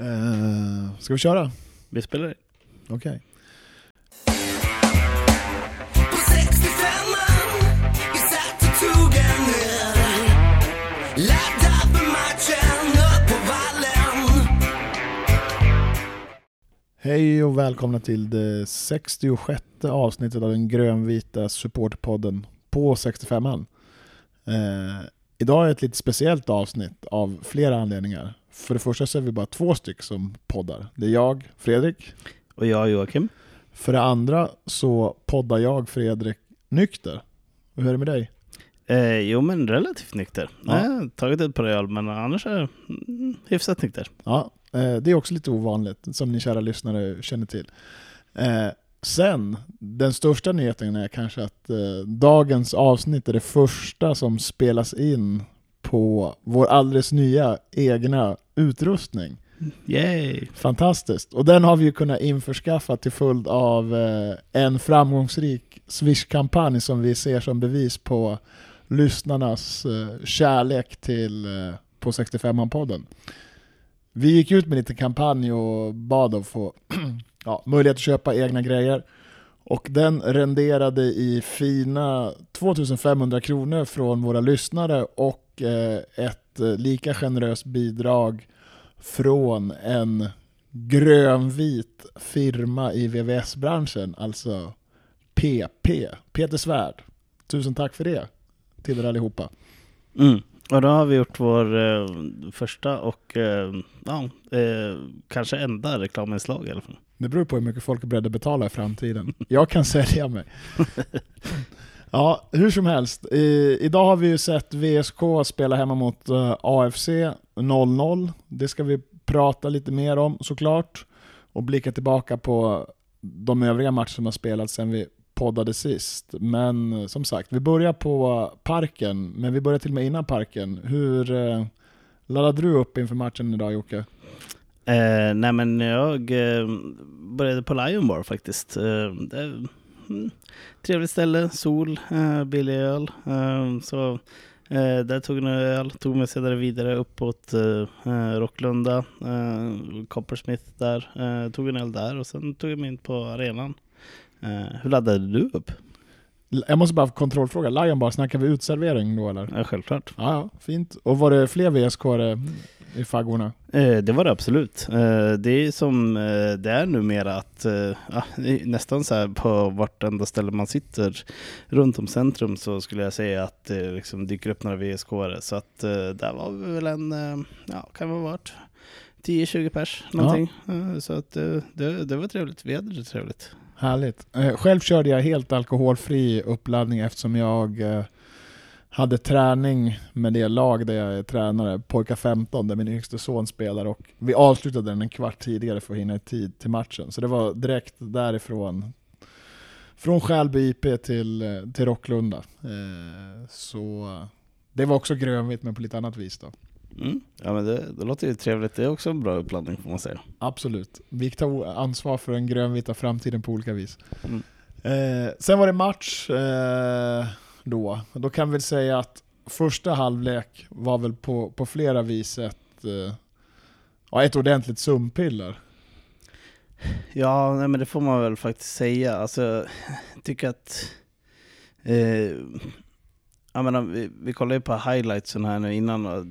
Uh, ska vi köra? Vi spelar det. Okej. Okay. Hej och välkomna till det 66 avsnittet av den grönvita supportpodden på 65an. Eh, idag är ett lite speciellt avsnitt av flera anledningar. För det första så är vi bara två stycken som poddar. Det är jag, Fredrik. Och jag, Joakim. För det andra så poddar jag, Fredrik, nykter. Hur är det med dig? Eh, jo, men relativt nykter. Ja. Jag har tagit ett par öl, men annars är jag hyfsat nykter. Ja, eh, det är också lite ovanligt, som ni kära lyssnare känner till. Eh, sen, den största nyheten är kanske att eh, dagens avsnitt är det första som spelas in på vår alldeles nya egna utrustning. Yay! Fantastiskt. Och den har vi ju kunnat införskaffa till följd av eh, en framgångsrik Swish-kampanj som vi ser som bevis på lyssnarnas eh, kärlek till eh, på 65an-podden. Vi gick ut med lite kampanj och bad att få ja, möjlighet att köpa egna grejer. Och den renderade i fina 2500 kronor från våra lyssnare och eh, ett eh, lika generöst bidrag från en grönvit firma i VVS-branschen, alltså PP, Peter Svärd. Tusen tack för det till er allihopa. Mm. Och då har vi gjort vår eh, första och eh, ja, eh, kanske enda reklaminslag i alla fall. Det beror på hur mycket folk är beredda att betala i framtiden. Jag kan sälja mig. Ja, hur som helst. I, idag har vi ju sett VSK spela hemma mot uh, AFC 0-0. Det ska vi prata lite mer om såklart. Och blicka tillbaka på de övriga matcher som har spelats sen vi poddade sist. Men eh, som sagt, vi börjar på parken. Men vi börjar till och med innan parken. Hur eh, laddade du upp inför matchen idag Jocke? Eh, nej men jag eh, började på Lion Bar faktiskt. Eh, det, mm, trevligt ställe, sol, eh, billig öl. Eh, så eh, där tog jag öl, tog mig sedan vidare uppåt eh, eh, Rocklunda, eh, Coppersmith där, tog en öl där och sen tog jag mig in på arenan. Hur laddade du upp? Jag måste bara kontrollfråga, Lion Bar, snackar vi utservering då eller? Ja, självklart. Ja, fint. Och var det fler VSK i faggorna? Eh, det var det absolut. Eh, det är som eh, det är numera att ja, nästan så här på vartenda ställe man sitter runt om centrum så skulle jag säga att det liksom dyker upp några vsk -are. Så att där var vi väl en, ja kan vi ha varit 10-20 pers någonting. Ja. Så att det, det var trevligt. Vi hade det trevligt. Härligt. Själv körde jag helt alkoholfri uppladdning eftersom jag hade träning med det lag där jag är tränare, pojkar 15, där min yngste son spelar och vi avslutade den en kvart tidigare för att hinna i tid till matchen. Så det var direkt därifrån, från Skälby IP till, till Rocklunda. Eh, så det var också grönvitt men på lite annat vis då. Mm. Ja men det, det, låter ju trevligt, det är också en bra uppladdning får man säga. Absolut. Vi tar ansvar för den grönvita framtiden på olika vis. Mm. Eh, sen var det match. Eh, då. Då kan vi säga att första halvlek var väl på, på flera vis ett, eh, ja, ett ordentligt sumpiller. Ja, nej, men det får man väl faktiskt säga. Alltså, jag tycker att eh, jag menar, vi, vi kollade ju på highlightsen här nu innan och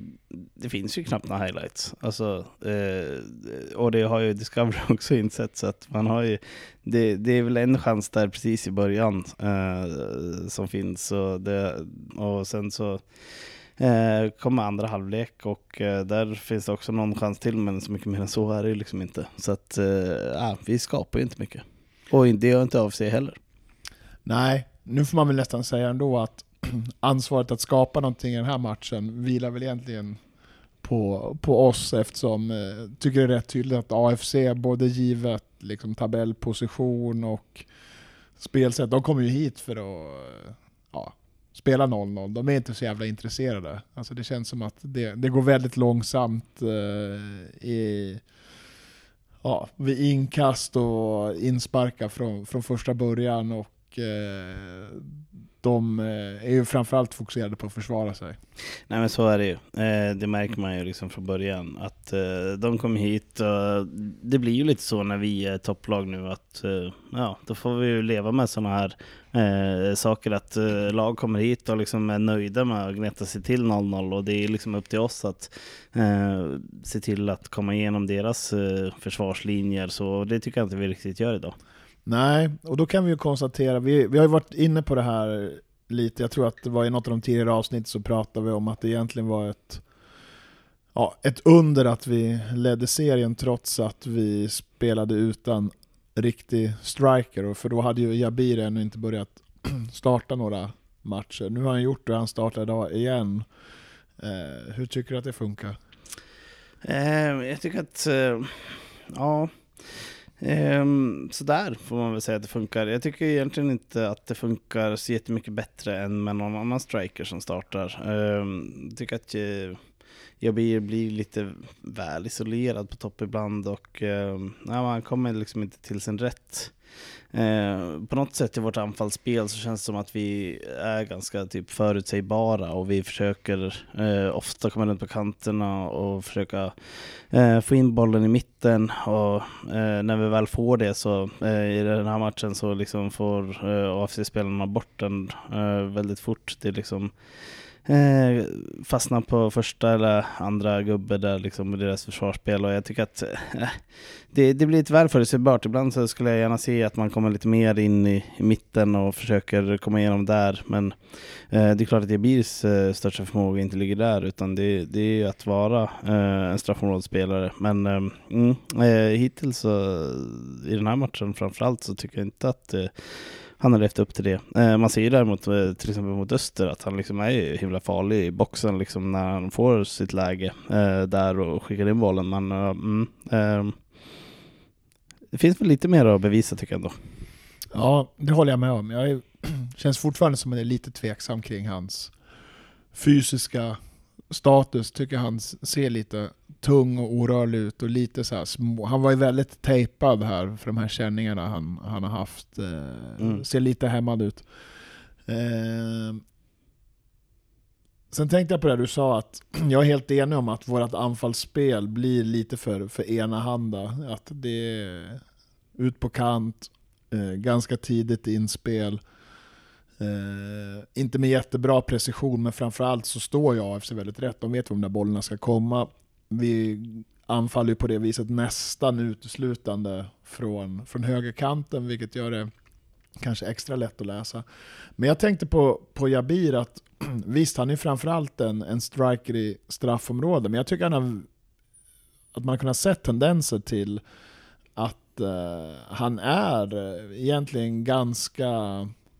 det finns ju knappt några highlights. Alltså, eh, och det har ju Discovery också insett så att man har ju, det, det är väl en chans där precis i början eh, som finns. Och, det, och sen så eh, kommer andra halvlek och eh, där finns det också någon chans till men så mycket mer än så är det ju liksom inte. Så att eh, vi skapar ju inte mycket. Och det gör inte AFC heller. Nej, nu får man väl nästan säga ändå att ansvaret att skapa någonting i den här matchen vilar väl egentligen på, på oss eftersom jag eh, tycker det är rätt tydligt att AFC, både givet liksom, tabellposition och spelsätt, de kommer ju hit för att eh, ja, spela 0-0. De är inte så jävla intresserade. Alltså det känns som att det, det går väldigt långsamt eh, i, ja, vid inkast och insparkar från, från första början och eh, de eh, är ju framförallt fokuserade på att försvara sig. Nej men så är det ju. Eh, det märker man ju liksom från början. Att eh, de kommer hit och det blir ju lite så när vi är topplag nu att ja, då får vi ju leva med sådana här eh, saker. Att lag kommer hit och liksom är nöjda med att gneta sig till 0-0 och det är liksom upp till oss att eh, se till att komma igenom deras försvarslinjer. Så det tycker jag inte vi riktigt gör idag. Nej, och då kan vi ju konstatera, vi, vi har ju varit inne på det här lite, jag tror att det var i något av de tidigare avsnitten så pratade vi om att det egentligen var ett, ja, ett under att vi ledde serien trots att vi spelade utan riktig striker, för då hade ju Jabir ännu inte börjat starta några matcher. Nu har han gjort det, han startar idag igen. Eh, hur tycker du att det funkar? Eh, jag tycker att, eh, ja, Um, sådär får man väl säga att det funkar. Jag tycker egentligen inte att det funkar så jättemycket bättre än med någon annan striker som startar. Um, tycker att eh, jag blir, blir lite väl isolerad på topp ibland och eh, man kommer liksom inte till sin rätt. Eh, på något sätt i vårt anfallsspel så känns det som att vi är ganska typ förutsägbara och vi försöker eh, ofta komma runt på kanterna och försöka eh, få in bollen i mitten och eh, när vi väl får det så eh, i den här matchen så liksom får eh, AFC-spelarna bort den eh, väldigt fort. Det är liksom eh, fastnar på första eller andra gubbe där liksom i deras försvarsspel. Och jag tycker att eh, det, det blir lite väl förutsägbart. Ibland så skulle jag gärna se att man kommer lite mer in i, i mitten och försöker komma igenom där. Men eh, det är klart att Jabirs eh, största förmåga inte ligger där utan det, det är att vara eh, en straffområdesspelare. Men eh, mm, eh, hittills så, i den här matchen framförallt så tycker jag inte att eh, han har levt upp till det. Eh, man ser ju däremot eh, till exempel mot Öster att han liksom är himla farlig i boxen liksom när han får sitt läge eh, där och skickar in bollen. Men eh, mm, ehm, det finns väl lite mer att bevisa tycker jag ändå. Ja, det håller jag med om. Jag är, känns fortfarande som att jag är lite tveksam kring hans fysiska status. Tycker han ser lite tung och orörlig ut och lite så små. Han var ju väldigt tejpad här för de här känningarna han, han har haft. Eh, mm. Ser lite hämmad ut. Eh, sen tänkte jag på det du sa, att jag är helt enig om att vårt anfallsspel blir lite för, för enahanda. Att det är ut på kant, eh, ganska tidigt inspel. Eh, inte med jättebra precision, men framförallt så står jag AFC väldigt rätt. De vet var de där bollarna ska komma vi anfaller ju på det viset nästan uteslutande från, från högerkanten, vilket gör det kanske extra lätt att läsa. Men jag tänkte på, på Jabir att visst, han är framförallt en, en striker i straffområdet, men jag tycker han har, att man har kunnat se tendenser till att uh, han är egentligen ganska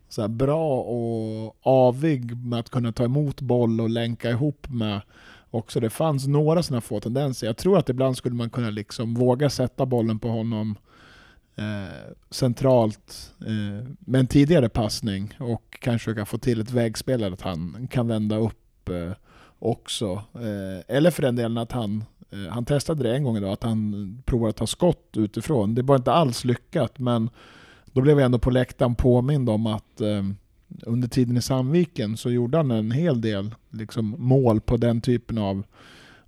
så bra och avig med att kunna ta emot boll och länka ihop med också. Det fanns några sådana få tendenser. Jag tror att ibland skulle man kunna liksom våga sätta bollen på honom eh, centralt eh, med en tidigare passning och kanske försöka få till ett vägspel att han kan vända upp eh, också. Eh, eller för den delen att han eh, han testade det en gång idag, att han provade att ta skott utifrån. Det var inte alls lyckat, men då blev jag ändå på läktaren påmind om att eh, under tiden i Sandviken så gjorde han en hel del liksom, mål på den typen av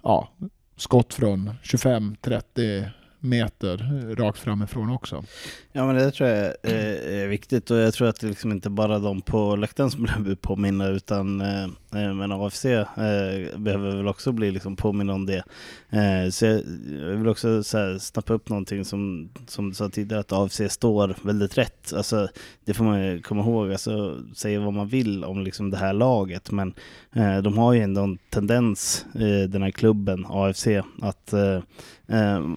ja, skott från 25-30 meter rakt framifrån också. Ja men det tror jag är, viktigt och jag tror att det liksom inte bara de på läktaren som behöver påminna utan eh, men AFC eh, behöver väl också bli liksom påminna om det. Eh, så jag, vill också så här, snappa upp någonting som, som du sa tidigare att AFC står väldigt rätt. Alltså, det får man komma ihåg, alltså, säga vad man vill om liksom det här laget men de har ju ändå en tendens, den här klubben AFC, att Eh,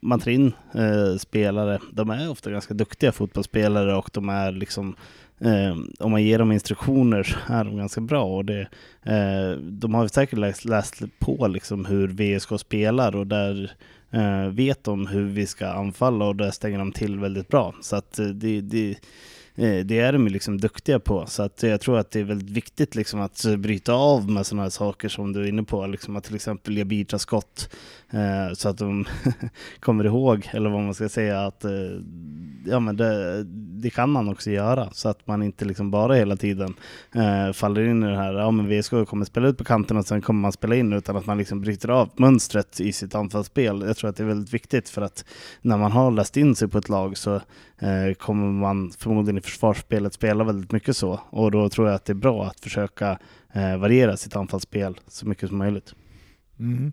man tar in eh, spelare, de är ofta ganska duktiga fotbollsspelare och de är liksom eh, om man ger dem instruktioner så är de ganska bra och det, eh, de har säkert läst, läst på liksom hur VSK spelar och där eh, vet de hur vi ska anfalla och där stänger de till väldigt bra. Så att eh, det, det eh, det är de ju liksom duktiga på. Så att jag tror att det är väldigt viktigt liksom att bryta av med sådana här saker som du är inne på. Liksom att till exempel ge bita skott Eh, så att de kommer ihåg, eller vad man ska säga, att eh, ja, men det, det kan man också göra så att man inte liksom bara hela tiden eh, faller in i det här, ja men VSK kommer spela ut på kanten och sen kommer man spela in utan att man liksom bryter av mönstret i sitt anfallsspel. Jag tror att det är väldigt viktigt för att när man har läst in sig på ett lag så eh, kommer man förmodligen i försvarsspelet spela väldigt mycket så och då tror jag att det är bra att försöka eh, variera sitt anfallsspel så mycket som möjligt. Mm.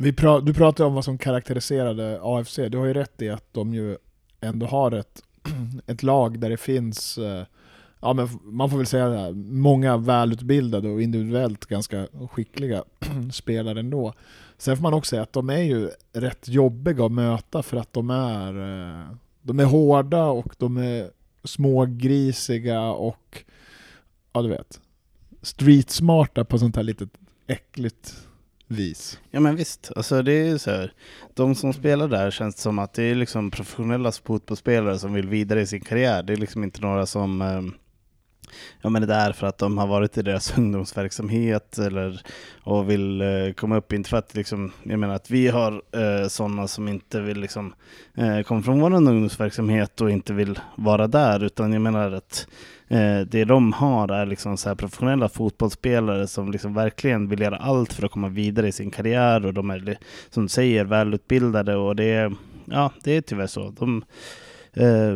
Vi pra du pratade om vad som karaktäriserade AFC, du har ju rätt i att de ju ändå har ett, ett lag där det finns, eh, ja men man får väl säga det här, många välutbildade och individuellt ganska skickliga spelare ändå. Sen får man också säga att de är ju rätt jobbiga att möta för att de är, eh, de är hårda och de är smågrisiga och, ja du vet, streetsmarta på sånt här litet äckligt vis. Ja men visst, alltså det är så här, de som spelar där känns som att det är liksom professionella fotbollsspelare som vill vidare i sin karriär. Det är liksom inte några som eh, ja, men det är för att de har varit i deras ungdomsverksamhet eller, och vill eh, komma upp. Inte för att liksom, jag menar att vi har eh, sådana som inte vill liksom, eh, komma från vår ungdomsverksamhet och inte vill vara där, utan jag menar att eh, det de har är liksom så professionella fotbollsspelare som liksom verkligen vill göra allt för att komma vidare i sin karriär och de är som du säger välutbildade och det är, ja, det är tyvärr så. De, eh,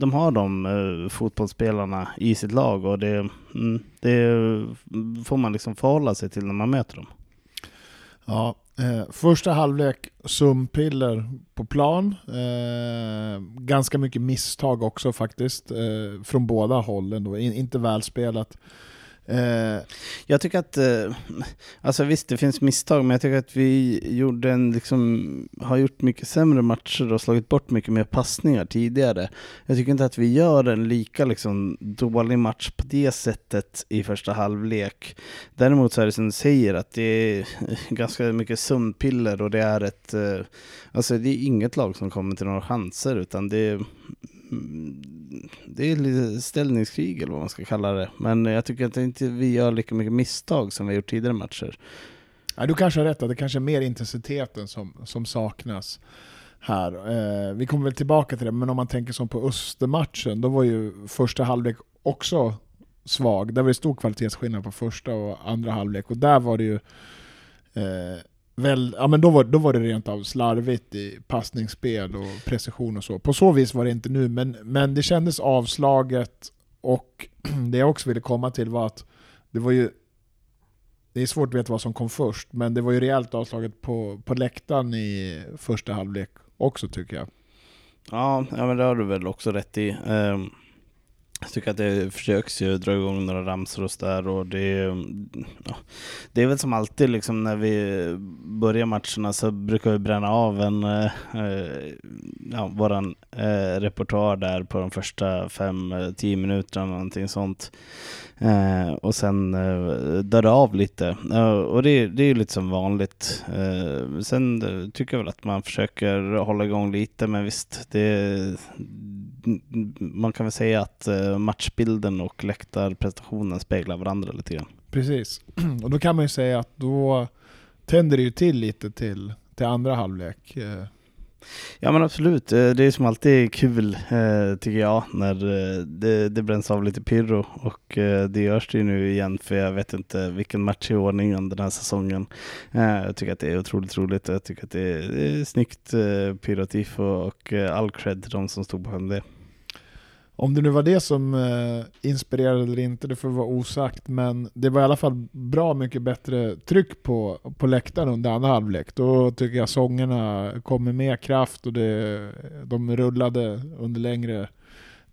de har de eh, fotbollsspelarna i sitt lag och det, mm, det får man liksom förhålla sig till när man möter dem. Ja, eh, första halvlek sumpiller på plan. Eh, ganska mycket misstag också faktiskt, eh, från båda hållen. Då. In, inte välspelat. Eh, jag tycker att, eh, alltså visst det finns misstag, men jag tycker att vi gjorde en, liksom, har gjort mycket sämre matcher och slagit bort mycket mer passningar tidigare. Jag tycker inte att vi gör en lika liksom, dålig match på det sättet i första halvlek. Däremot så är det som du säger, att det är ganska mycket sömnpiller och det är ett, eh, alltså det är inget lag som kommer till några chanser, utan det är det är lite ställningskrig eller vad man ska kalla det. Men jag tycker att inte vi gör lika mycket misstag som vi gjort tidigare matcher. Ja, du kanske har rätt, det kanske är mer intensiteten som, som saknas här. Eh, vi kommer väl tillbaka till det, men om man tänker som på Östermatchen, då var ju första halvlek också svag. Där var det stor kvalitetsskillnad på första och andra halvlek, och där var det ju eh, väl, ja men då var, då var det rent av slarvigt i passningsspel och precision och så. På så vis var det inte nu, men, men det kändes avslaget och det jag också ville komma till var att det var ju det är svårt att veta vad som kom först, men det var ju rejält avslaget på, på läktaren i första halvlek också tycker jag. Ja, ja men det har du väl också rätt i. Um jag tycker att det försöks ju dra igång några ramsor och där och det, ja, det är väl som alltid liksom när vi börjar matcherna så brukar vi bränna av en, eh, eh ja, våran eh, repertoar där på de första fem, eh, tio minuterna någonting sånt. Eh, och sen eh, dör det av lite. Eh, och det, det är ju lite som vanligt. Eh, sen tycker jag väl att man försöker hålla igång lite, men visst, det, man kan väl säga att eh, matchbilden och läktarprestationen speglar varandra lite grann. Precis, och då kan man ju säga att då tänder det ju till lite till, till andra halvlek. Eh, Ja men absolut, eh, det är som alltid kul tycker jag när det, det bränns av lite pyro och det görs det nu igen för jag vet inte vilken match i ordningen den här säsongen. Jag tycker att det är otroligt roligt jag tycker att det är, det är snyggt pyrotifo och all cred till de som stod bakom det. Om det nu var det som eh, inspirerade eller inte, det får vara osagt, men det var i alla fall bra mycket bättre tryck på, på läktaren under andra halvlek. Då tycker jag sångerna kom med mer kraft och det, de rullade under längre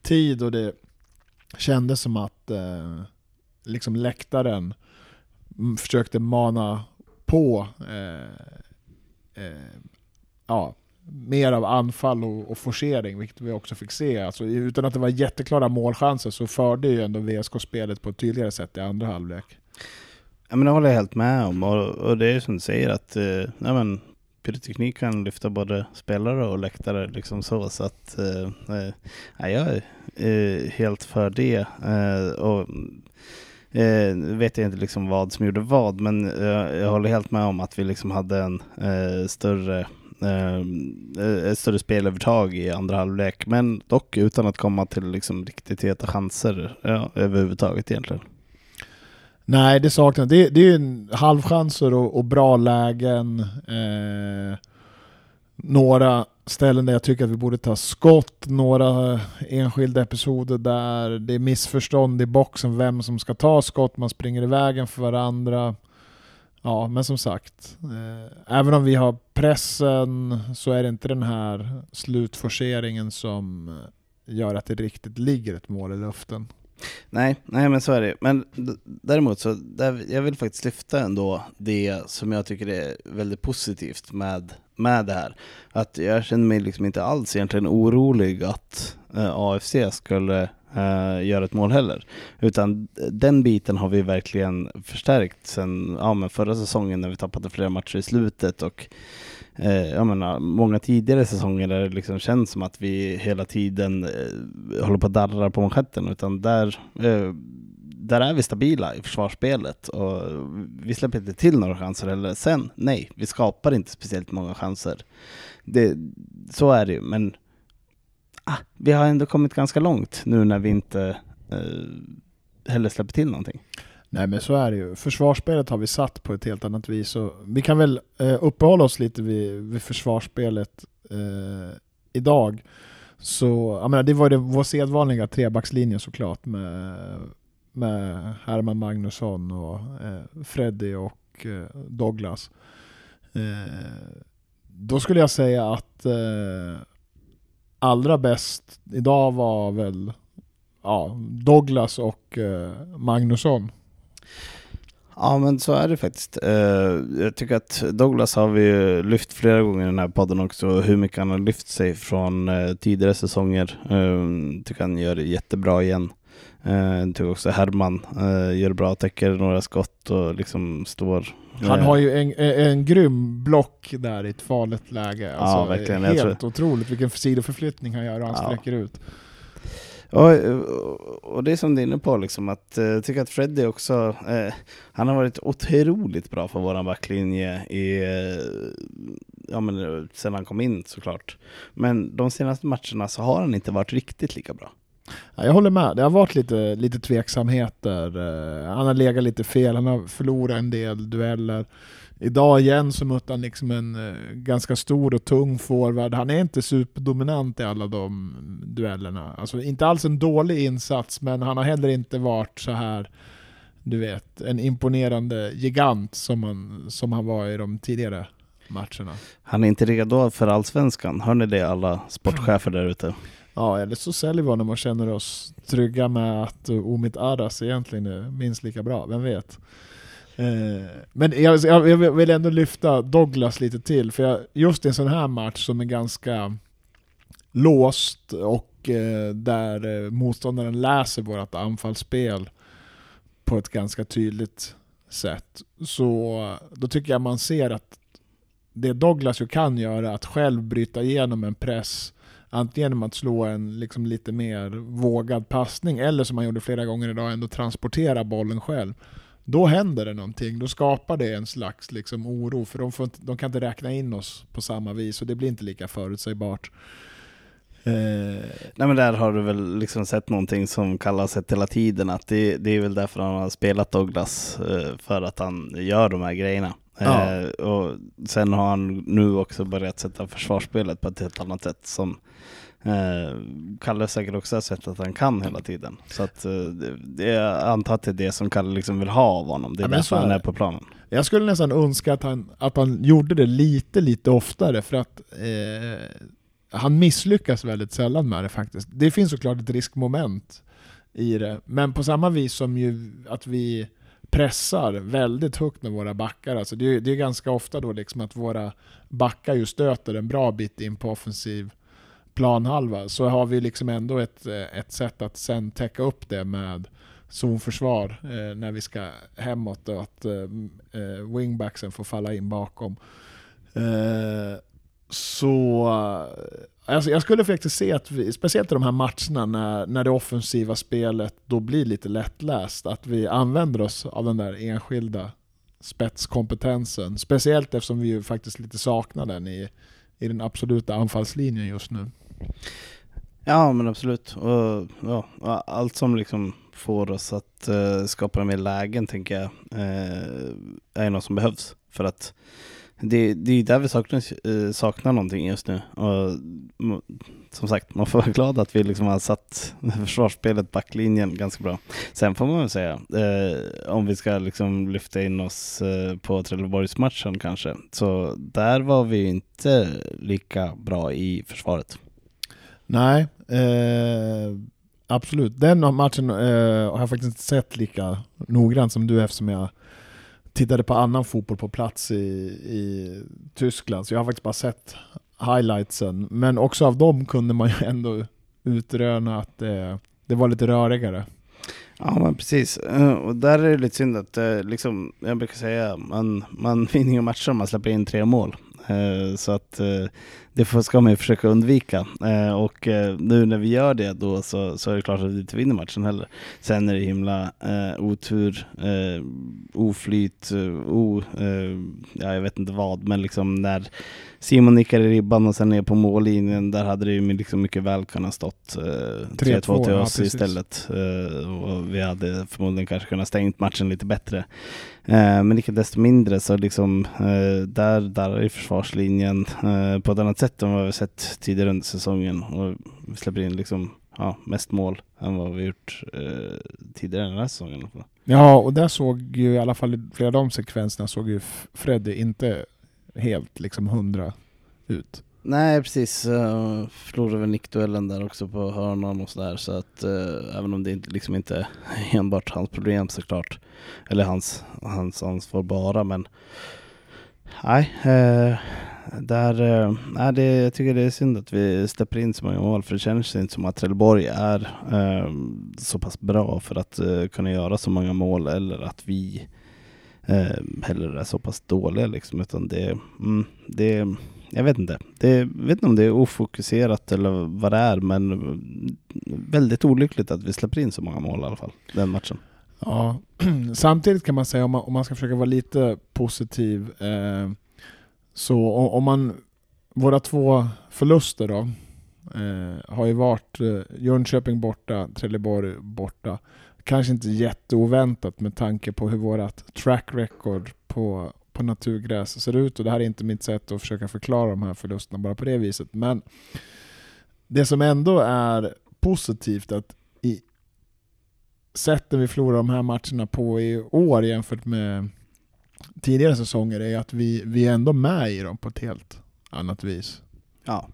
tid och det kändes som att eh, liksom läktaren försökte mana på eh, eh ja, mer av anfall och, och forcering, vilket vi också fick se. Alltså, utan att det var jätteklara målchanser så förde ju ändå VSK spelet på ett tydligare sätt i andra halvlek. Ja, men det håller jag helt med om och, och det är som du säger att eh, ja, men, pyroteknik kan lyfta både spelare och läktare liksom så. så att, eh, eh ja, jag är eh, helt för det. Eh, och, Eh, vet jag inte liksom vad som gjorde vad, men eh, jag håller helt med om att vi liksom hade en eh, större Eh, eh, ett större spelövertag i andra halvlek. Men dock utan att komma till liksom riktigt heta chanser ja, överhuvudtaget egentligen. Nej, det saknas. Det, det är ju halvchanser och, och bra lägen. Eh, några ställen där jag tycker att vi borde ta skott, några enskilda episoder där det är missförstånd i boxen vem som ska ta skott, man springer i vägen för varandra. Ja, men som sagt, eh, även om vi har pressen så är det inte den här slutforceringen som eh, gör att det riktigt ligger ett mål i luften. Nej, nej men så är det. Men däremot så, där, jag vill faktiskt lyfta ändå det som jag tycker är väldigt positivt med, med det här. Att jag känner mig liksom inte alls egentligen orolig att eh, AFC skulle Eh, uh, göra ett mål heller. Utan den biten har vi verkligen förstärkt sen ja, men förra säsongen när vi tappade flera matcher i slutet och eh, jag menar, många tidigare säsonger där det liksom känns som att vi hela tiden eh, håller på att darra på manschetten, utan där, eh, där är vi stabila i försvarsspelet och vi släpper inte till några chanser heller. Sen, nej, vi skapar inte speciellt många chanser. Det, så är det ju, men ah, vi har ändå kommit ganska långt nu när vi inte eh, heller släpper till någonting. Nej men så är det ju. Försvarsspelet har vi satt på ett helt annat vis. Och vi kan väl eh, uppehålla oss lite vid, vid försvarsspelet eh, idag. Så, jag menar, det var det, vår sedvanliga trebackslinje såklart med, med Herman Magnusson och eh, Freddy och eh, Douglas. Eh, då skulle jag säga att eh, allra bäst idag var väl ja, Douglas och eh, Magnusson. Ja men så är det faktiskt. Uh, jag tycker att Douglas har vi lyft flera gånger i den här podden också, hur mycket han har lyft sig från uh, tidigare säsonger. Uh, tycker han gör det jättebra igen. Jag tycker också Herman gör bra, täcker några skott och liksom står han har ju en, en grym block där i ett farligt läge. Alltså, ja, verkligen. Helt tror... otroligt vilken sidoförflyttning han gör och han ja. sträcker ut. Och, och det är som du är inne på, liksom, att jag uh, tycker att Freddy också, uh, han har varit otroligt bra för vår backlinje i, uh, ja, men, sen han kom in såklart. Men de senaste matcherna så har han inte varit riktigt lika bra. Jag håller med, det har varit lite, lite tveksamheter. Eh, han har legat lite fel, han har förlorat en del dueller. Idag igen så mötte han liksom en eh, ganska stor och tung forward. Han är inte superdominant i alla de duellerna. Alltså inte alls en dålig insats, men han har heller inte varit så här du vet, en imponerande gigant som han, som han var i de tidigare matcherna. Han är inte redo för allsvenskan, hör ni det alla sportchefer där ute? Ja, eller så säljer vi honom och känner oss trygga med att Omid Aras egentligen är minst lika bra, vem vet? Eh, men jag, vill ändå lyfta Douglas lite till, för just i en sån här match som är ganska låst och eh, där eh, motståndaren läser vårt anfallsspel på ett ganska tydligt sätt, så då tycker jag man ser att det Douglas ju kan göra, är att själv bryta igenom en press, antingen genom att slå en liksom lite mer vågad passning, eller som han gjorde flera gånger idag, ändå transportera bollen själv då händer det någonting. Då skapar det en slags liksom oro, för de, får inte, de kan inte räkna in oss på samma vis och det blir inte lika förutsägbart. Eh. Nej men där har du väl liksom sett någonting som kallas sett hela tiden, att det, det, är väl därför han har spelat Douglas, eh, för att han gör de här grejerna. Ja. Eh, och sen har han nu också börjat sätta försvarsspelet på ett helt annat sätt som Eh, Kalle säkert också har sett att han kan hela tiden. Så att, eh, det, jag antar att det är det som Kalle liksom vill ha av honom. Det är ja, därför han är på planen. Jag skulle nästan önska att han, att han gjorde det lite, lite oftare för att eh, han misslyckas väldigt sällan med det faktiskt. Det finns såklart ett riskmoment i det, men på samma vis som ju att vi pressar väldigt högt med våra backar. Alltså det, är, det är ganska ofta då liksom att våra backar ju stöter en bra bit in på offensiv planhalva så har vi liksom ändå ett, eh, ett sätt att sen täcka upp det med zonförsvar eh, när vi ska hemåt och att eh, eh wingbacksen får falla in bakom. Eh, så alltså jag skulle faktiskt se att vi, speciellt i de här matcherna när, när det offensiva spelet då blir lite lättläst, att vi använder oss av den där enskilda spetskompetensen. Speciellt eftersom vi ju faktiskt lite saknar den i, i den absoluta anfallslinjen just nu. Ja men absolut. Och, ja, allt som liksom får oss att uh, skapa mer lägen tänker jag uh, är något som behövs. För att det, det är där vi saknar, eh, saknar någonting just nu. Och, som sagt, man får vara glad att vi liksom har satt försvarsspelet, backlinjen, ganska bra. Sen får man väl säga, eh, om vi ska liksom lyfta in oss eh, på Trelleborgsmatchen kanske, så där var vi inte lika bra i försvaret. Nej, eh, absolut. Den matchen eh, har jag faktiskt inte sett lika noggrant som du eftersom jag tittade på annan fotboll på plats i, i Tyskland. Så jag har faktiskt bara sett highlightsen. Men också av dem kunde man ju ändå utröna att det, det var lite rörigare. Ja men precis, eh, och där är det lite synd att eh, liksom, jag brukar säga man, man vinner ju matcher om man släpper in tre mål. Eh, så att det ska man ju försöka undvika. Eh, och eh, nu när vi gör det då så, så är det klart att vi inte vinner matchen heller. Sen är det himla eh, otur, eh, oflyt, eh, o, eh, ja, jag vet inte vad, men liksom när Simon nickar i ribban och sen ner på mållinjen, där hade det ju liksom mycket väl kunnat stått eh, 3-2 till oss ja, istället. och vi hade förmodligen kanske kunnat stängt matchen lite bättre. Eh, men icke desto mindre så liksom eh, där, där i försvarslinjen eh, på ett annat sätt än vad vi sett tidigare under säsongen. Och vi släpper in liksom, ja, mest mål än vad vi gjort eh, tidigare den här säsongen. Ja, och där såg ju i alla fall i flera av de sekvenserna såg ju Freddy inte helt liksom hundra ut. Nej precis, uh, förlorade väl nickduellen där också på hörnan och sådär. Så att uh, även om det liksom inte är enbart hans problem såklart, eller hans, hans ansvar bara men nej, uh, där, äh, det, jag tycker det är synd att vi släpper in så många mål för det känns inte som att Trelleborg är så pass bra för att kunna göra så många mål eller att vi äh, heller är så pass dåliga liksom. Utan det, mm, det jag vet inte. Det, jag vet inte om det är ofokuserat eller vad det är men väldigt olyckligt att vi släpper in så många mål i alla fall den matchen. Ja, samtidigt kan man säga om man, om man ska försöka vara lite positiv eh, så om man, våra två förluster då, eh, har ju varit eh, Jönköping borta, Trelleborg borta. Kanske inte jätteoväntat med tanke på hur vårt track record på, på naturgräs ser ut och det här är inte mitt sätt att försöka förklara de här förlusterna bara på det viset. Men det som ändå är positivt att i sättet vi förlorar de här matcherna på i år jämfört med tidigare säsonger är att vi, vi är ändå med i dem på ett helt annat vis. Ja.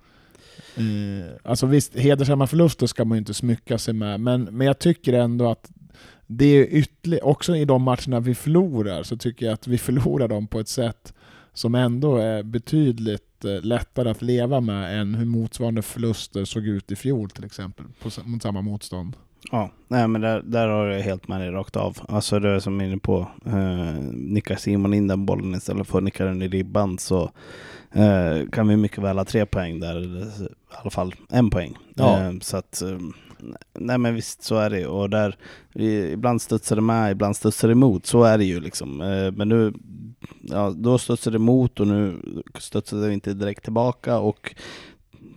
Eh, alltså visst, hedersamma förluster ska man ju inte smycka sig med, men, men jag tycker ändå att det är ytterligare, också i de matcherna vi förlorar, så tycker jag att vi förlorar dem på ett sätt som ändå är betydligt eh, lättare att leva med än hur motsvarande förluster såg ut i fjol till exempel, på, mot samma motstånd. Ja, nej men där, där har jag helt med dig rakt av. Alltså det är som inne på, eh, nickar Simon in den bollen istället för att nicka den i ribban så eh, kan vi mycket väl ha tre poäng där, eller i alla fall en poäng. Ja. Eh, så att, eh, nej men visst så är det och där, ibland studsar det med, ibland studsar det emot, så är det ju liksom. Eh, men nu, ja, då studsade det emot och nu studsade det inte direkt tillbaka och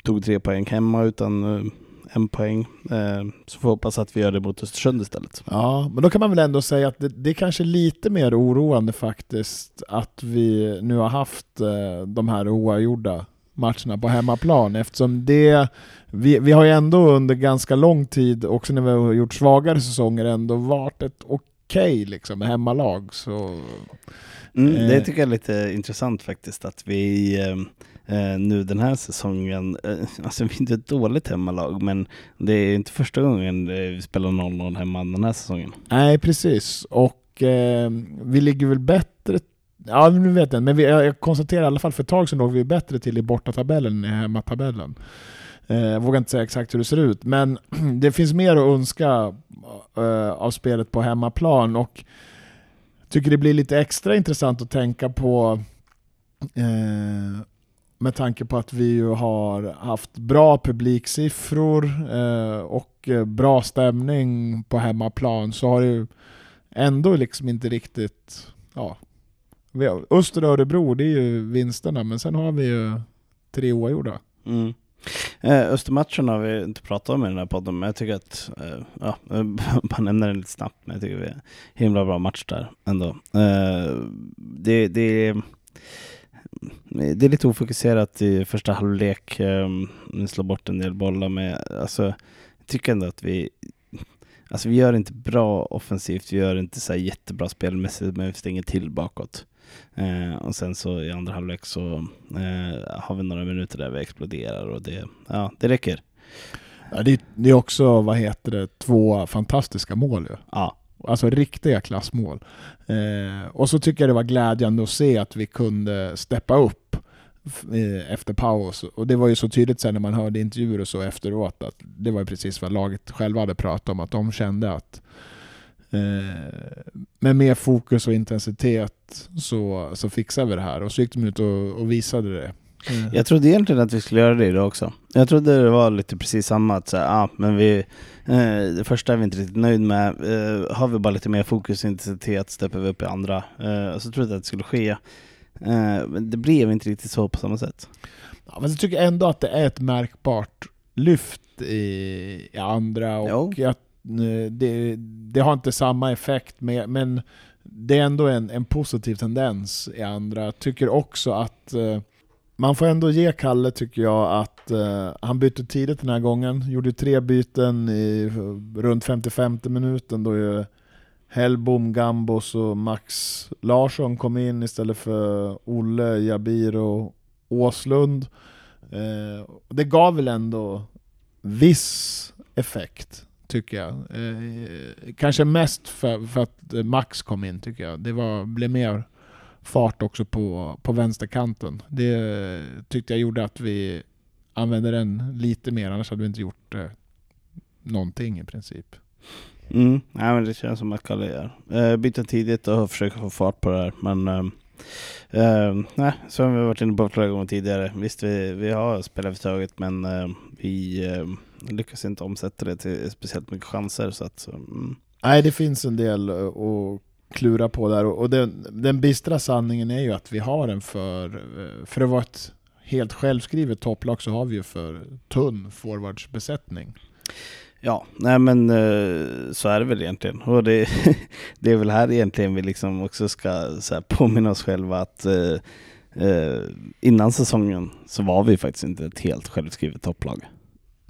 tog tre poäng hemma utan eh, en poäng. Eh, så får vi hoppas att vi gör det mot Östersund istället. Ja, men då kan man väl ändå säga att det, det är kanske lite mer oroande faktiskt att vi nu har haft de här oavgjorda matcherna på hemmaplan eftersom det, vi, vi har ju ändå under ganska lång tid, också när vi har gjort svagare säsonger, ändå varit ett okej okay, liksom, hemmalag. Så, mm, det eh, tycker jag är lite intressant faktiskt, att vi eh, eh, nu den här säsongen. Eh, alltså vi är inte ett dåligt hemmalag, men det är inte första gången vi spelar 0-0 hemma den här säsongen. Nej, precis. Och eh, vi ligger väl bättre Ja, nu vet jag men vi, jag konstaterar i alla fall för ett tag sedan låg vi bättre till i bortatabellen än i hemmatabellen. Eh, jag vågar inte säga exakt hur det ser ut, men det finns mer att önska eh, av spelet på hemmaplan och tycker det blir lite extra intressant att tänka på eh, med tanke på att vi ju har haft bra publiksiffror eh, och bra stämning på hemmaplan så har det ju ändå liksom inte riktigt... Ja, Öster och Örebro, det är ju vinsterna, men sen har vi ju tre oavgjorda. Mm. Eh, Östermatchen har vi inte pratat om i den här podden, men jag tycker att, eh, ja, bara nämner den lite snabbt, men jag tycker vi är himla bra match där ändå. Eh, det, det, det är lite ofokuserat i första halvlek, eh, vi slår bort en del bollar med, alltså, jag tycker ändå att vi Alltså vi gör inte bra offensivt, vi gör inte så jättebra spelmässigt, men vi stänger till bakåt. Eh, och sen så i andra halvlek så eh, har vi några minuter där vi exploderar och det, ja, det räcker. Ja, det, det, är också, vad heter det, två fantastiska mål ju. Ja. Alltså riktiga klassmål. Eh, och så tycker jag det var glädjande att se att vi kunde steppa upp eh, efter paus. Och det var ju så tydligt sen när man hörde intervjuer och så efteråt att det var precis vad laget själva hade pratat om, att de kände att med mer fokus och intensitet så, så fixar vi det här. Och så gick de ut och, och visade det. Mm. Jag trodde egentligen att vi skulle göra det idag också. Jag trodde det var lite precis samma, att säga, ah, men vi, eh, det första är vi inte riktigt nöjd med. Eh, har vi bara lite mer fokus och intensitet steppar vi upp i andra. Eh, och så trodde jag att det skulle ske. Eh, men det blev inte riktigt så på samma sätt. Ja, men jag tycker ändå att det är ett märkbart lyft i, i andra. Och jo. jag det, det, har inte samma effekt, med, men det är ändå en, en positiv tendens i andra. Jag tycker också att eh, man får ändå ge Kalle, tycker jag, att uh, han bytte tidigt den här gången. Gjorde tre byten i eh, runt 55 minuten då ju Hellbom, Gambos och Max Larsson kom in istället för Olle, Jabir och Åslund. Uh, det gav väl ändå viss effekt tycker jag. Eh, kanske mest för, för, att Max kom in, tycker jag. Det var, blev mer fart också på, på vänsterkanten. Det tyckte jag gjorde att vi använde den lite mer, annars hade vi inte gjort eh, någonting i princip. Mm, nej, men det känns som att Kalle gör. Eh, byta tidigt och försöka få fart på det här. Men eh, eh, nej, som vi varit inne på flera gånger tidigare. Visst, vi, vi har taget men eh, vi eh, lyckas inte omsätta det till speciellt mycket chanser. Så att, mm. Nej, det finns en del eh, att klura på där. Och den, den bistra sanningen är ju att vi har en för, eh, för att vara ett helt självskrivet topplag så har vi ju för tunn forwardsbesättning. Ja, nej men eh, så är det väl egentligen. Och det, det är väl här egentligen vi liksom också ska påminna oss själva att innan säsongen så var vi faktiskt inte ett helt självskrivet topplag.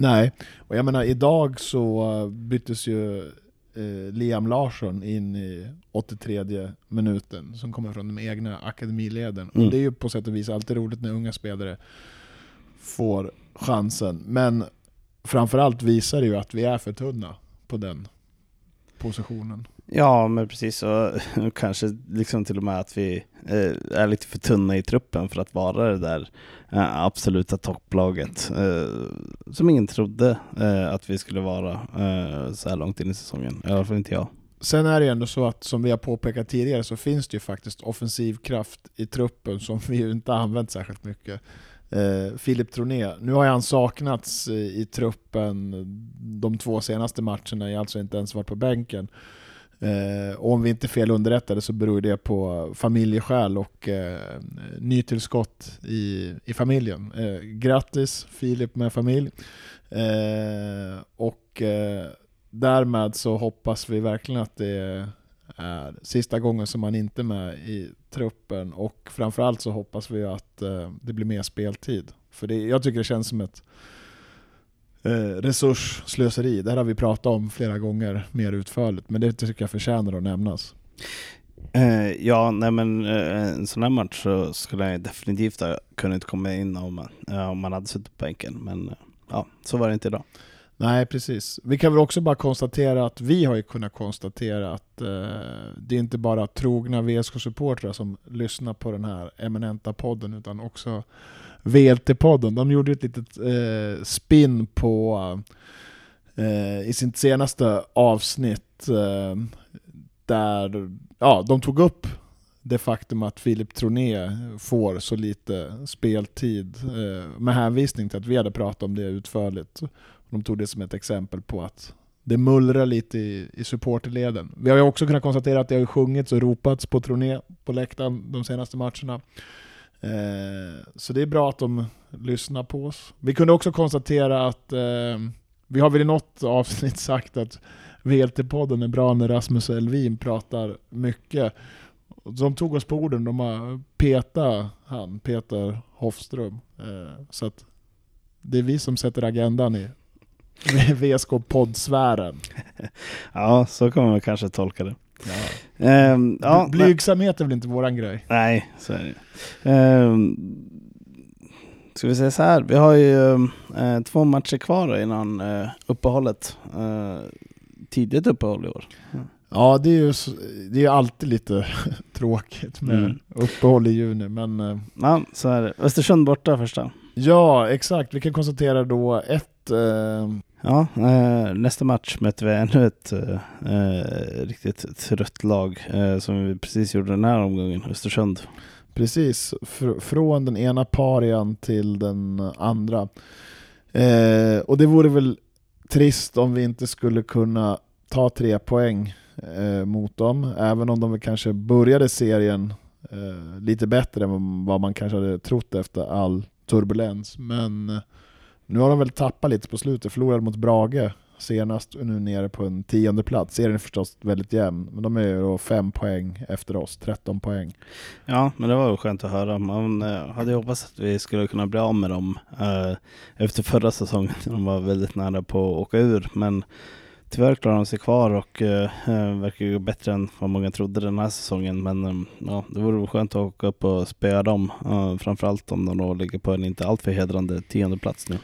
Nej, och jag menar idag så byttes ju eh, Liam Larsson in i 83 minuten som kommer från de egna akademileden. Mm. Och det är ju på sätt och vis alltid roligt när unga spelare får chansen. Men framförallt visar det ju att vi är för tunna på den positionen. Ja, men precis. Och kanske liksom till och med att vi eh, är lite för tunna i truppen för att vara det där eh, absoluta topplaget. Eh, som ingen trodde eh, att vi skulle vara eh, så här långt in i säsongen. I alla fall inte jag. Sen är det ju ändå så att, som vi har påpekat tidigare, så finns det ju faktiskt offensiv kraft i truppen som vi ju inte har använt särskilt mycket. Eh, Filip Troné, nu har han saknats i, i truppen de två senaste matcherna, jag har alltså inte ens varit på bänken. Eh, och om vi inte är fel underrättade så beror det på familjeskäl och eh, nytillskott i, i familjen. Eh, grattis Filip med familj. Eh, och eh, därmed så hoppas vi verkligen att det är sista gången som han inte är med i truppen och framförallt så hoppas vi att eh, det blir mer speltid. För det, jag tycker det känns som ett eh, resursslöseri. Det här har vi pratat om flera gånger mer utförligt, men det tycker jag förtjänar att nämnas. Eh, ja, nej men eh, en sån här match så skulle jag definitivt ha kunnat komma in om man, om man hade suttit på bänken, men ja, så var det inte idag. Nej, precis. Vi kan väl också bara konstatera att vi har ju kunnat konstatera att eh, det är inte bara trogna VSK-supportrar som lyssnar på den här eminenta podden, utan också VLT-podden. De gjorde ett litet eh, spin på eh, i sitt senaste avsnitt eh, där ja, de tog upp det faktum att Filip Troné får så lite speltid eh, med hänvisning till att vi hade pratat om det utförligt. De tog det som ett exempel på att det mullrar lite i, i supporterleden. Vi har ju också kunnat konstatera att det har sjungits och ropats på Troné på läktaren de senaste matcherna. Eh, så det är bra att de lyssnar på oss. Vi kunde också konstatera att eh, vi har väl i något avsnitt sagt att VLT-podden är bra när Rasmus och Elvin pratar mycket. De tog oss på orden, de har petat han, Peter Hofström. Eh, så att det är vi som sätter agendan i VSK-poddsfären. Ja, så kan man kanske tolka det. Ja. Ehm, ja, men- Blygsamhet är väl inte våran grej? Nej, så är det. Ehm, ska vi säga så här, vi har ju eh, två matcher kvar innan eh, uppehållet. Eh, tidigt uppehåll i år. Ja, det är ju det är alltid lite tråkigt med Mm. uppehåll i juni, men Ja, så är det. Östersund borta första. ja, exakt. Vi kan konstatera då ett eh, Ja, eh, nästa match möter vi ännu ett eh, riktigt trött lag eh, som vi precis gjorde den här omgången, Östersund. Precis, fr- från den ena parian till den andra. Eh, och det vore väl trist om vi inte skulle kunna ta tre poäng eh, mot dem, även om de kanske började serien eh, lite bättre än vad man kanske hade trott efter all turbulens. Men eh, nu har de väl tappat lite på slutet, förlorade mot Brage senast och nu nere på en tionde plats. Serien är förstås väldigt jämn, men de är ju då fem poäng efter oss, 13 poäng. Ja, men det var ju skönt att höra. Man eh, hade ju hoppats att vi skulle kunna bli av med dem eh, efter förra säsongen. när De var väldigt nära på att åka ur. Men tyvärr klarade de sig kvar och eh, verkar ju bättre än vad många trodde den här säsongen. Men ja, det vore väl skönt att åka upp och spöa dem. Framförallt om de då ligger på en inte alltför hedrande tionde plats nu.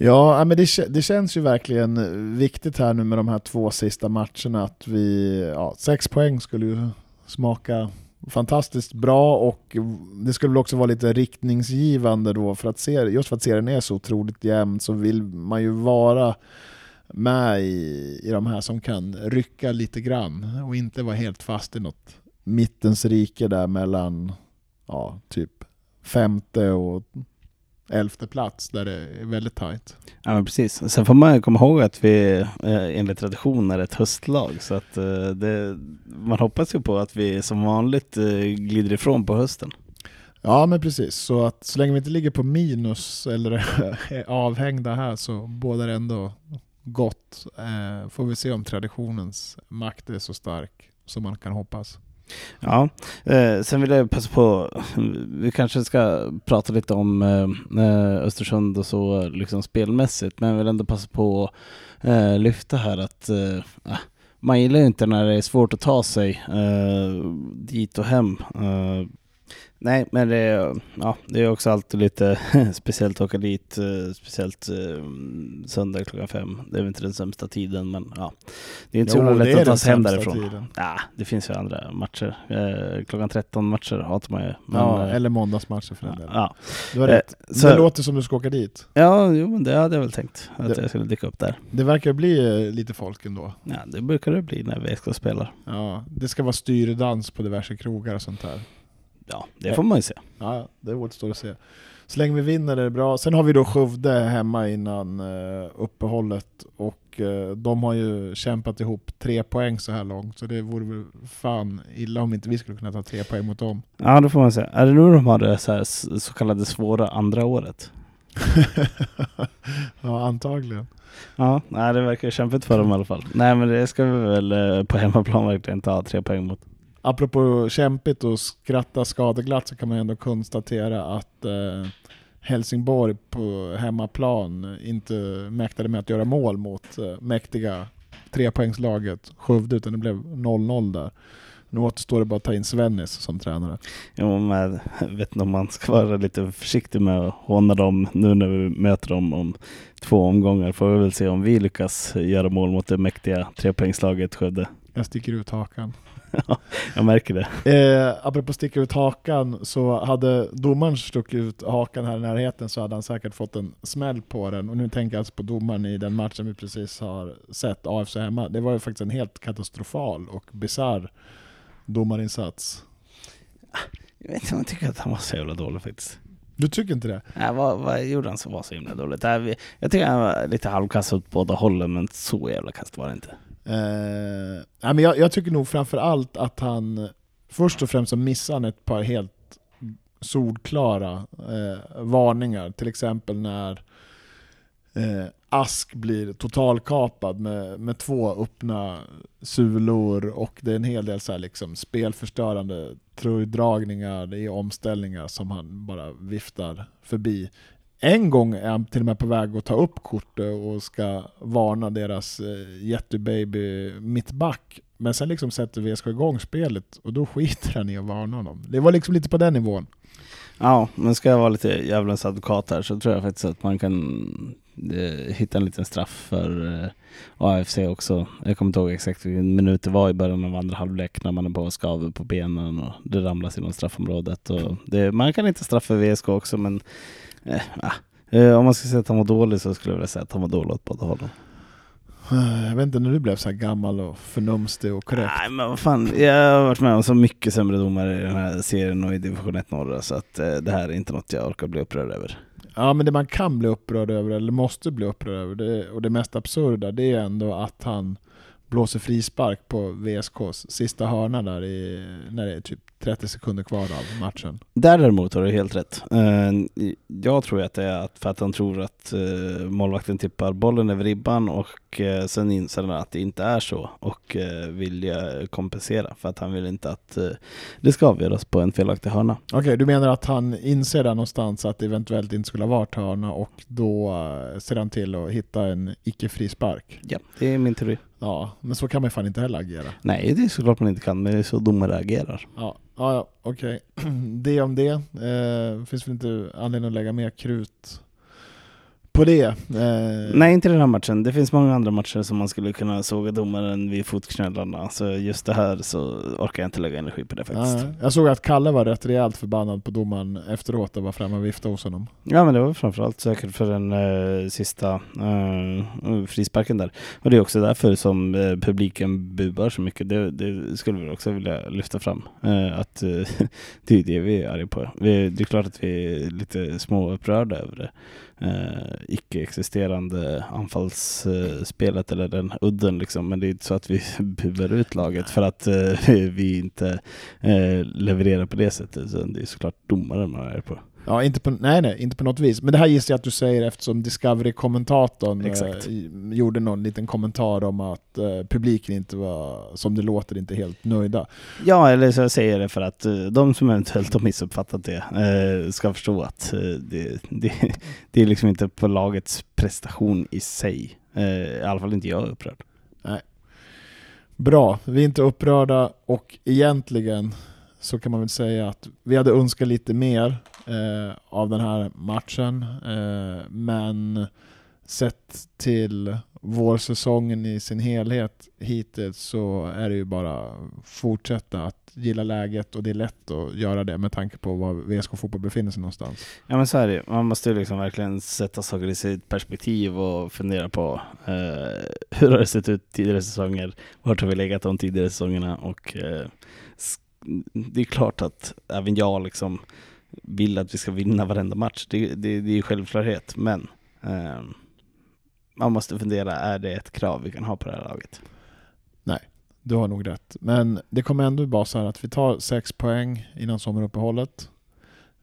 Ja, men det, det känns ju verkligen viktigt här nu med de här två sista matcherna att vi, ja, sex poäng skulle ju smaka fantastiskt bra och det skulle väl också vara lite riktningsgivande då för att se, just för att serien är så otroligt jämn så vill man ju vara med i, i de här som kan rycka lite grann och inte vara helt fast i något mittens rike där mellan ja, typ femte och elfte plats där det är väldigt tajt. Ja men precis. Sen får man komma ihåg att vi eh, enligt tradition är ett höstlag. Så att eh, det, man hoppas ju på att vi som vanligt eh, glider ifrån på hösten. Ja men precis, så att så länge vi inte ligger på minus eller är avhängda här så bådar det ändå gott. Får vi se om traditionens makt är så stark som man kan hoppas. Ja, eh, sen vill jag passa på, vi kanske ska prata lite om eh, eh, Östersund och så liksom spelmässigt, men jag vill ändå passa på att eh, lyfta här att eh, ah, man gillar ju inte när det är svårt att ta sig eh, dit och hem. Eh, Nej, men det ja, det är också alltid lite speciellt att åka dit, eh, speciellt eh, söndag klockan fem. Det är väl inte den sämsta tiden, men ja, det är inte så Jo, lätt det är att ta sig hem därifrån. tiden. Ja, det finns ju andra matcher. Eh, klockan 13 matcher hatar man ju. Men, ja, eller måndagsmatcher för den delen. ja. Du har Eh, rätt. så- Det låter som du ska åka dit. ja, jo men det hade jag väl tänkt. Att Det- jag skulle dyka upp där. Det verkar bli lite folk ändå. Ja, det brukar det bli när VSK spelar. Ja, det ska vara styrdans på diverse krogar och sånt där. Ja, det får man ju se. Ja, det återstår att se. Så länge vi vinner är det bra. Sen har vi då Skövde hemma innan eh, uppehållet och eh, de har ju kämpat ihop tre poäng så här långt så det vore väl fan illa om inte vi skulle kunna ta tre poäng mot dem. Ja, det får man se. Är det nu de har det så, här, så kallade svåra andra året? ja, antagligen. Ja, nej, det verkar kämpigt för dem i alla fall. Nej, men det ska vi väl eh, på hemmaplan verkligen ta tre poäng mot. Apropå kämpigt och skratta skadeglatt så kan man ändå konstatera att eh, Helsingborg på hemmaplan inte mäktade med att göra mål mot eh, mäktiga trepoängslaget Skövde utan det blev 0-0 där. Nu återstår det bara att ta in Svennis som tränare. Jo, men jag vet inte om man ska vara lite försiktig med att håna dem nu när vi möter dem om två omgångar. Får vi väl se om vi lyckas göra mål mot det mäktiga trepoängslaget Skövde. Jag sticker ut hakan. Jag märker det. Eh, apropå sticka ut hakan, så hade domaren stuckit ut hakan här i närheten så hade han säkert fått en smäll på den. Och nu tänker jag alltså på domaren i den matchen vi precis har sett, AFC hemma. Det var ju faktiskt en helt katastrofal och bisarr domarinsats. Jag vet inte om jag tycker att han var så jävla dålig faktiskt. Du tycker inte det? Nej, vad, vad gjorde han som var så himla dåligt? Jag tycker han var lite halvkass åt båda hållen, men så jävla kast var det inte. Eh, men jag, jag tycker nog framförallt att han, först och främst så missar han ett par helt solklara eh, varningar. Till exempel när eh, Ask blir totalkapad med, med två öppna sulor och det är en hel del så här liksom spelförstörande tröjdragningar det är omställningar som han bara viftar förbi. En gång är han till och med på väg att ta upp kortet eh, och ska varna deras eh, jättebaby mittback. Men sen liksom sätter VSK igång spelet och då skiter han i att varna honom. Det var liksom lite på den nivån. Ja, men ska jag vara lite djävulens advokat här så tror jag faktiskt att man kan eh, hitta en liten straff för eh, AFC också. Jag kommer inte ihåg exakt vilken minut det var i början av andra halvlek när man är på och skaver på benen och det ramlas inom straffområdet. Och det, man kan inte straffa VSK också men eh, ah. Eh, om man ska säga att han var dålig så skulle jag vilja säga att han var dålig åt båda hållen. Jag vet inte när du blev så här gammal och förnumstig och korrekt. Nej men vad fan, jag har varit med om så mycket sämre domare i den här serien och i division 1 norra så att eh, det här är inte något jag orkar bli upprörd över. Ja men det man kan bli upprörd över, eller måste bli upprörd över, det, och det mest absurda, det är ändå att han blåser frispark på VSKs sista hörna där i, när det är typ 30 sekunder kvar av matchen. Där däremot har du helt rätt. Eh, jag tror att det är för att han tror att eh, målvakten tippar bollen över ribban och eh, sen inser han att det inte är så och vill kompensera för att han vill inte att det ska avgöras på en felaktig hörna. Okej, okay, du menar att han inser där någonstans att det eventuellt inte skulle ha varit hörna och då ser han till att hitta en icke-frispark? Ja, det är min teori. Ja, men så kan man fan inte heller agera. Nej, det är såklart man inte kan, men det är så domare agerar. Ja, ja, ja okej. Okay. Det om det. Eh, finns väl inte anledning att lägga mer krut på det. Eh. Nej, inte den här matchen. Det finns många andra matcher som man skulle kunna såga domaren vid fotknölarna. Så just det här så orkar jag inte lägga energi på det faktiskt. Ja, jag såg att Kalle var rätt rejält förbannad på domaren efteråt och var framme och viftade hos honom. Ja, men det var framförallt säkert för den uh, sista uh, frisparken där. Och det är också därför som uh, publiken bubar så mycket. Det, det skulle vi också vilja lyfta fram. att det är det vi är arga på. Vi, det är klart att vi är lite små upprörda över det eh, icke-existerande anfallsspelet eller den udden liksom. Men det är inte så att vi buar ut laget för att eh, vi inte eh, levererar på det sättet. Så det är såklart domaren man är på. Ja, inte på, nej, nej, inte på något vis. Men det här gissar jag att du säger eftersom Discovery-kommentatorn eh, gjorde någon liten kommentar om att eh, publiken inte var, som det låter, inte helt nöjda. Ja, eller så säger jag det för att eh, de som eventuellt har missuppfattat det eh, ska förstå att eh, det, det, det är liksom inte på lagets prestation i sig. Eh, I alla fall inte jag upprörd. Nej. Bra, vi är inte upprörda och egentligen så kan man väl säga att vi hade önskat lite mer eh, av den här matchen. Eh, men sett till vårsäsongen i sin helhet hittills så är det ju bara fortsätta att gilla läget och det är lätt att göra det med tanke på var VSK Fotboll befinner sig någonstans. Ja men så är det Man måste liksom verkligen sätta saker i sitt perspektiv och fundera på eh, hur har det sett ut tidigare säsonger? Vart har vi legat de tidigare säsongerna? Och eh, det är klart att även jag liksom vill att vi ska vinna varenda match. Det, det, det är självklarhet, men eh, man måste fundera, är det ett krav vi kan ha på det här laget? Nej, du har nog rätt. Men det kommer ändå vara så här att vi tar sex poäng innan sommaruppehållet.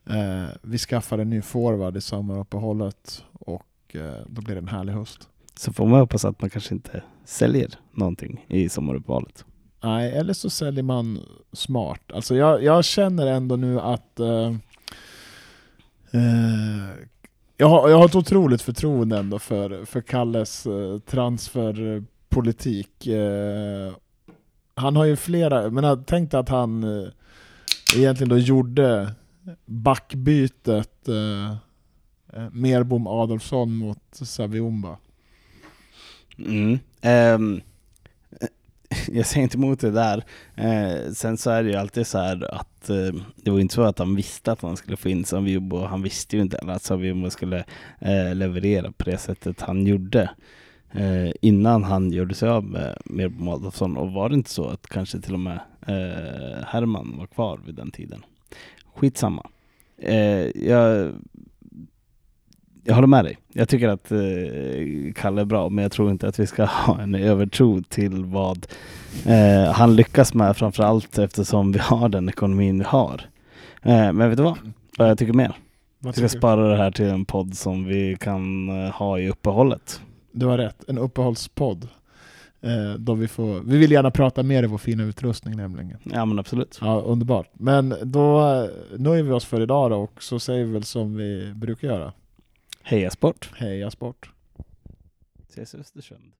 Eh, vi skaffar en ny forward i sommaruppehållet och eh, då blir det en härlig höst. Så får man hoppas att man kanske inte säljer någonting i sommaruppehållet. Nej, eller så säljer man smart. Alltså jag, jag känner ändå nu att uh, Eh, jag, har, jag har ett otroligt förtroende ändå för, för Kalles eh, transferpolitik. Eh, han har ju flera, men tänk dig att han egentligen då gjorde backbytet Merbom Adolfsson mot Saviumba. Mm. Um jag säger inte emot det där. Eh, sen så är det ju alltid så här att eh, det var inte så att han visste att han skulle få in Saviobo. Han visste ju inte att Saviobo skulle eh, leverera på det sättet han gjorde. Eh, innan han gjorde sig av med Merbo Adolfsson. Och var det inte så att kanske till och med eh, Herman var kvar vid den tiden? Skitsamma. Eh, jag jag håller med dig. Jag tycker att eh, Kalle är bra, men jag tror inte att vi ska ha en övertro till vad eh, han lyckas med, framförallt eftersom vi har den ekonomin vi har. Eh, men vet du vad? Vad jag tycker mer. Vad Vi ska tycker spara det här till en podd som vi kan eh, ha i uppehållet. Du har rätt, en uppehållspodd. Eh, då vi, får, vi vill gärna prata mer i vår fina utrustning nämligen. Ja men absolut. Ja, underbart. Men då eh, nöjer vi oss för idag då och så säger vi väl som vi brukar göra. Heja sport. Heja sport! Ses i Östersund.